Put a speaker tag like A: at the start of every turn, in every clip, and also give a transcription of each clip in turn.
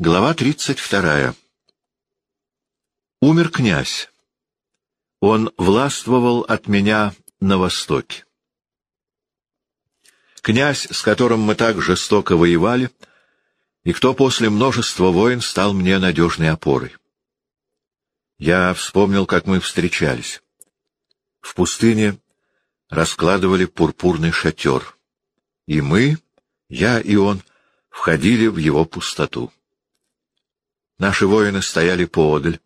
A: Глава 32. Умер князь. Он властвовал от меня на востоке. Князь, с которым мы так жестоко воевали, и кто после множества войн стал мне надежной опорой. Я вспомнил, как мы встречались. В пустыне раскладывали пурпурный шатер, и мы, я и он, входили в его пустоту. Наши воины стояли поодаль.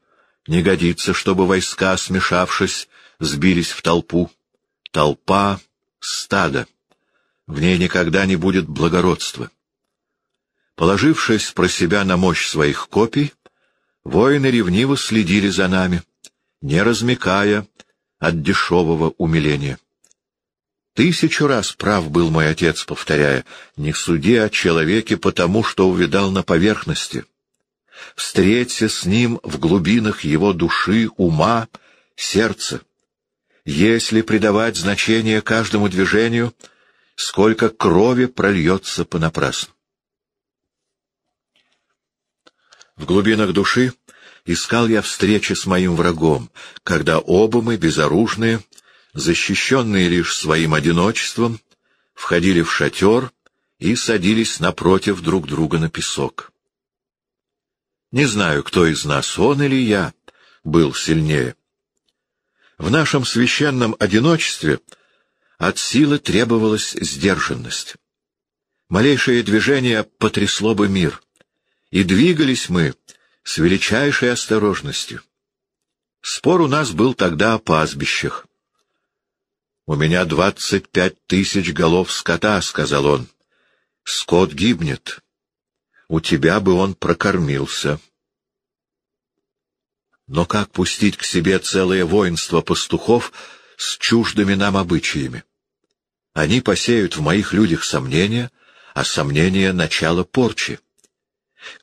A: Не годится, чтобы войска, смешавшись, сбились в толпу. Толпа — стадо. В ней никогда не будет благородства. Положившись про себя на мощь своих копий, воины ревниво следили за нами, не размекая от дешевого умиления. Тысячу раз прав был мой отец, повторяя, «Не суди о человеке потому, что увидал на поверхности» встреться с ним в глубинах его души, ума, сердца. Если придавать значение каждому движению, сколько крови прольется понапрасну. В глубинах души искал я встречи с моим врагом, когда оба мы, безоружные, защищенные лишь своим одиночеством, входили в шатер и садились напротив друг друга на песок. Не знаю, кто из нас, он или я, был сильнее. В нашем священном одиночестве от силы требовалась сдержанность. Малейшее движение потрясло бы мир, и двигались мы с величайшей осторожностью. Спор у нас был тогда о пастбищах. «У меня двадцать пять тысяч голов скота», — сказал он. «Скот гибнет у тебя бы он прокормился. Но как пустить к себе целое воинство пастухов с чуждыми нам обычаями? Они посеют в моих людях сомнения, а сомнения — начало порчи.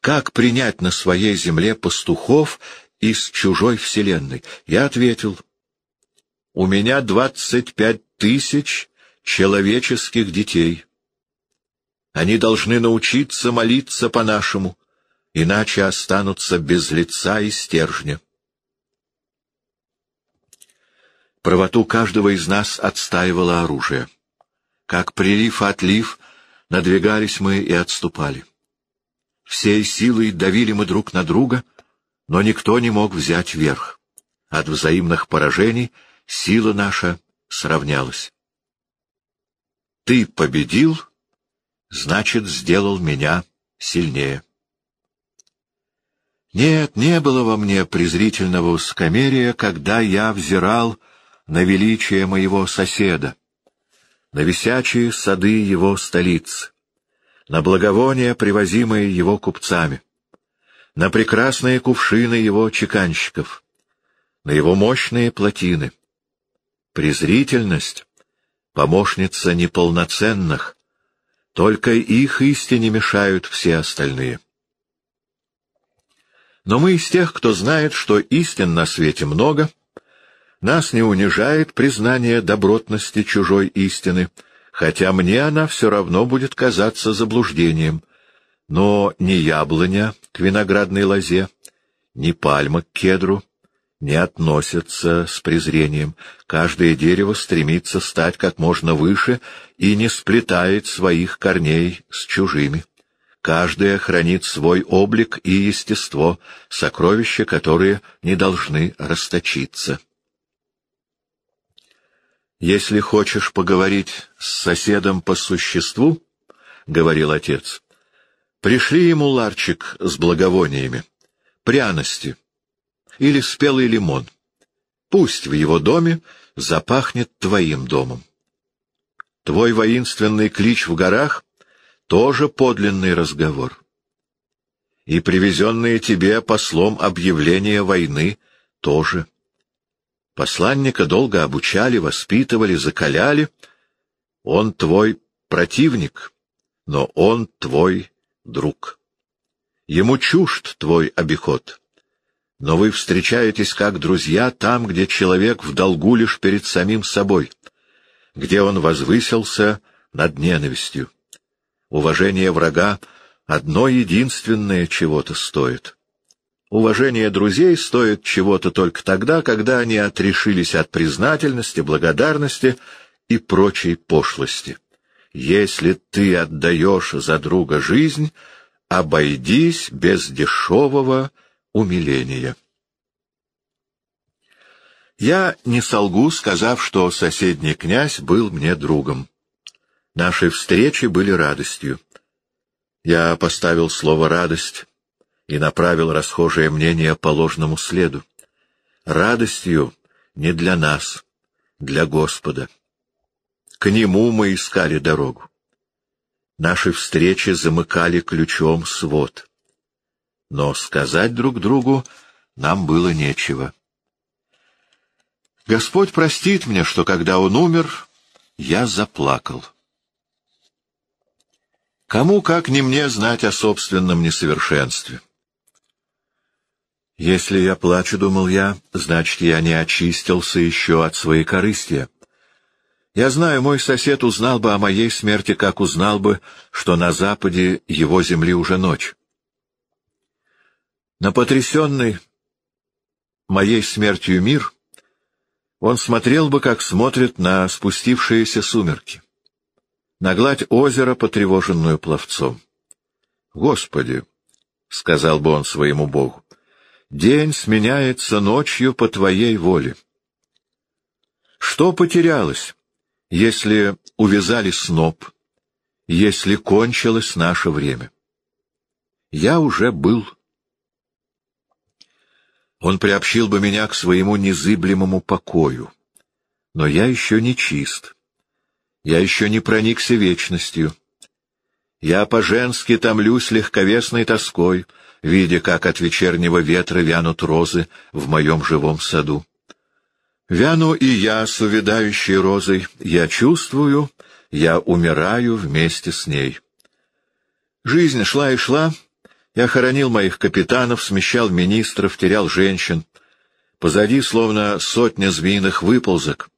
A: Как принять на своей земле пастухов из чужой вселенной? Я ответил, у меня двадцать пять тысяч человеческих детей. Они должны научиться молиться по-нашему, иначе останутся без лица и стержня. Правоту каждого из нас отстаивало оружие. Как прилив-отлив, надвигались мы и отступали. Всей силой давили мы друг на друга, но никто не мог взять верх. От взаимных поражений сила наша сравнялась. Ты победил, значит, сделал меня сильнее. Нет, не было во мне презрительного ускомерия, когда я взирал на величие моего соседа, на висячие сады его столиц, на благовония, привозимые его купцами, на прекрасные кувшины его чеканщиков, на его мощные плотины. Презрительность — помощница неполноценных, только их истине мешают все остальные. Но мы из тех, кто знает, что истин на свете много, нас не унижает признание добротности чужой истины, хотя мне она все равно будет казаться заблуждением. Но ни яблоня к виноградной лозе, ни пальма к кедру — не относятся с презрением. Каждое дерево стремится стать как можно выше и не сплетает своих корней с чужими. Каждое хранит свой облик и естество, сокровища, которые не должны расточиться. «Если хочешь поговорить с соседом по существу, — говорил отец, — пришли ему ларчик с благовониями, пряности, или спелый лимон. Пусть в его доме запахнет твоим домом. Твой воинственный клич в горах — тоже подлинный разговор. И привезенные тебе послом объявления войны — тоже. Посланника долго обучали, воспитывали, закаляли. Он твой противник, но он твой друг. Ему чужд твой обиход но вы встречаетесь как друзья там, где человек в долгу лишь перед самим собой, где он возвысился над ненавистью. Уважение врага одно единственное чего-то стоит. Уважение друзей стоит чего-то только тогда, когда они отрешились от признательности, благодарности и прочей пошлости. Если ты отдаешь за друга жизнь, обойдись без дешевого умиления. Я не солгу, сказав, что соседний князь был мне другом. Наши встречи были радостью. Я поставил слово «радость» и направил расхожее мнение по ложному следу. Радостью не для нас, для Господа. К Нему мы искали дорогу. Наши встречи замыкали ключом свод. Но сказать друг другу нам было нечего. Господь простит мне, что когда он умер, я заплакал. Кому, как не мне, знать о собственном несовершенстве? Если я плачу, — думал я, — значит, я не очистился еще от своей корыстия. Я знаю, мой сосед узнал бы о моей смерти, как узнал бы, что на западе его земли уже ночь. На потрясенный моей смертью мир он смотрел бы, как смотрит на спустившиеся сумерки, на гладь озера, потревоженную пловцом. «Господи!» — сказал бы он своему Богу, — «день сменяется ночью по Твоей воле». Что потерялось, если увязали сноп, если кончилось наше время? Я уже был он приобщил бы меня к своему незыблемому покою. Но я еще не чист. Я еще не проникся вечностью. Я по-женски томлюсь легковесной тоской, видя, как от вечернего ветра вянут розы в моем живом саду. Вяну и я с увядающей розой, я чувствую, я умираю вместе с ней. Жизнь шла и шла, я хоронил моих капитанов, смещал министров, терял женщин. Позади словно сотня змеиных выползок.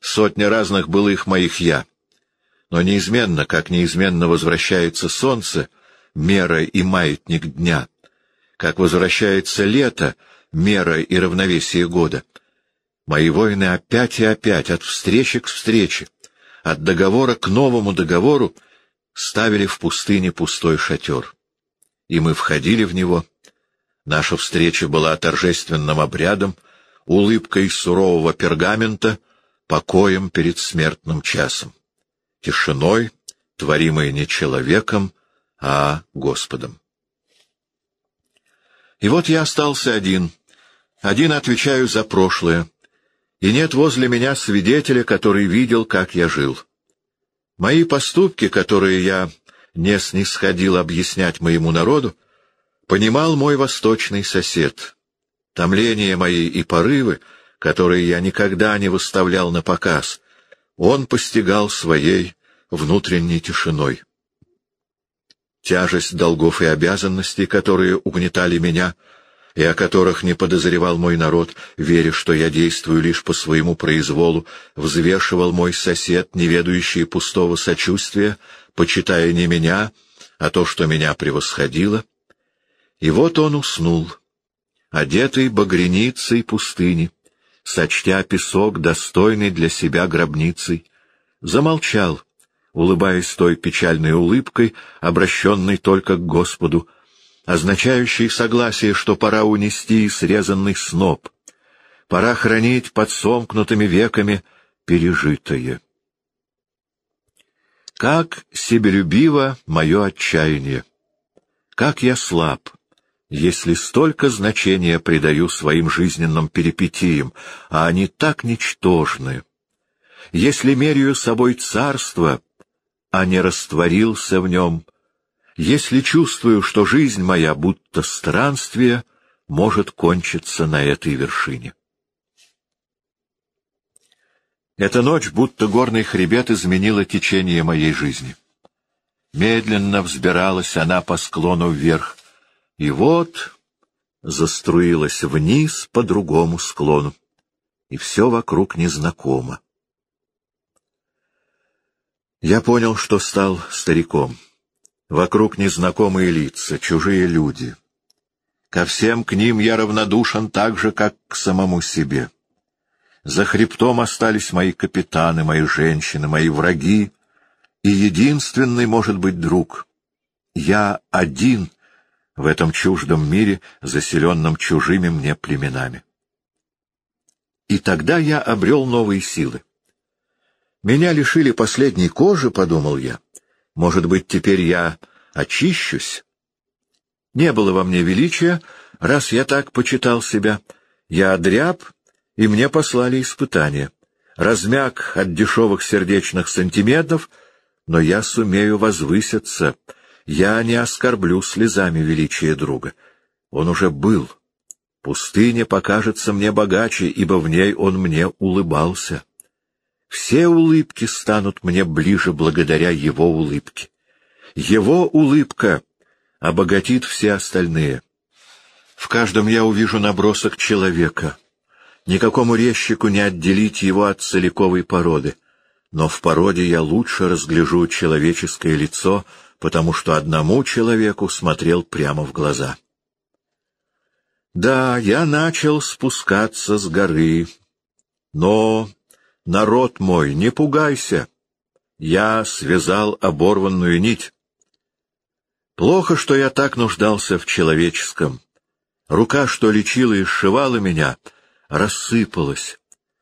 A: Сотня разных было их моих «я». Но неизменно, как неизменно возвращается солнце, мера и маятник дня, как возвращается лето, мера и равновесие года. Мои воины опять и опять, от встречи к встрече, от договора к новому договору, ставили в пустыне пустой шатер и мы входили в него. Наша встреча была торжественным обрядом, улыбкой сурового пергамента, покоем перед смертным часом, тишиной, творимой не человеком, а Господом. И вот я остался один, один отвечаю за прошлое, и нет возле меня свидетеля, который видел, как я жил. Мои поступки, которые я не снисходил объяснять моему народу, понимал мой восточный сосед. Томления мои и порывы, которые я никогда не выставлял на показ, он постигал своей внутренней тишиной. Тяжесть долгов и обязанностей, которые угнетали меня, и о которых не подозревал мой народ, веря, что я действую лишь по своему произволу, взвешивал мой сосед, не ведающий пустого сочувствия, почитая не меня, а то, что меня превосходило. И вот он уснул, одетый багряницей пустыни, сочтя песок, достойный для себя гробницей, замолчал, улыбаясь той печальной улыбкой, обращенной только к Господу, означающей согласие, что пора унести срезанный сноп, пора хранить под сомкнутыми веками пережитое. Как себелюбиво мое отчаяние! Как я слаб, если столько значения придаю своим жизненным перипетиям, а они так ничтожны! Если меряю собой царство, а не растворился в нем, если чувствую, что жизнь моя, будто странствие, может кончиться на этой вершине. Эта ночь, будто горный хребет, изменила течение моей жизни. Медленно взбиралась она по склону вверх, и вот заструилась вниз по другому склону, и все вокруг незнакомо. Я понял, что стал стариком. Вокруг незнакомые лица, чужие люди. Ко всем к ним я равнодушен так же, как к самому себе. За хребтом остались мои капитаны, мои женщины, мои враги, и единственный, может быть, друг. Я один в этом чуждом мире, заселенном чужими мне племенами. И тогда я обрел новые силы. Меня лишили последней кожи, — подумал я. Может быть, теперь я очищусь? Не было во мне величия, раз я так почитал себя. Я дряб, и мне послали испытания. Размяк от дешевых сердечных сантиметров, но я сумею возвыситься. Я не оскорблю слезами величия друга. Он уже был. Пустыня покажется мне богаче, ибо в ней он мне улыбался. Все улыбки станут мне ближе благодаря его улыбке. Его улыбка обогатит все остальные. В каждом я увижу набросок человека. Никакому резчику не отделить его от целиковой породы. Но в породе я лучше разгляжу человеческое лицо, потому что одному человеку смотрел прямо в глаза. Да, я начал спускаться с горы, но, народ мой, не пугайся, я связал оборванную нить. Плохо, что я так нуждался в человеческом. Рука, что лечила и сшивала меня, рассыпалась,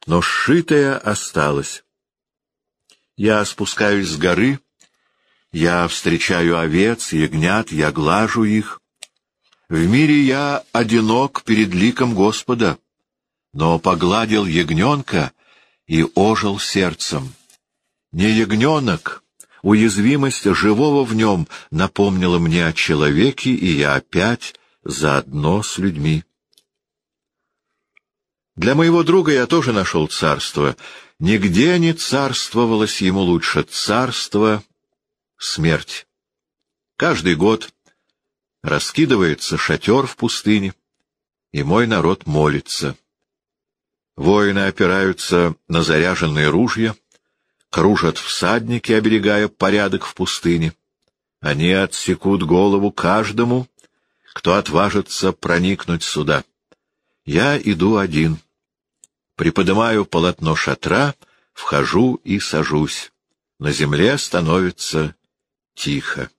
A: но сшитая осталась. Я спускаюсь с горы, я встречаю овец, ягнят, я глажу их. В мире я одинок перед ликом Господа, но погладил ягненка и ожил сердцем. Не ягненок, Уязвимость живого в нем напомнила мне о человеке, и я опять заодно с людьми. Для моего друга я тоже нашел царство. Нигде не царствовалось ему лучше. Царство — смерть. Каждый год раскидывается шатер в пустыне, и мой народ молится. Воины опираются на заряженные ружья, кружат всадники, оберегая порядок в пустыне. Они отсекут голову каждому, кто отважится проникнуть сюда. Я иду один. Приподнимаю полотно шатра, вхожу и сажусь. На земле становится тихо.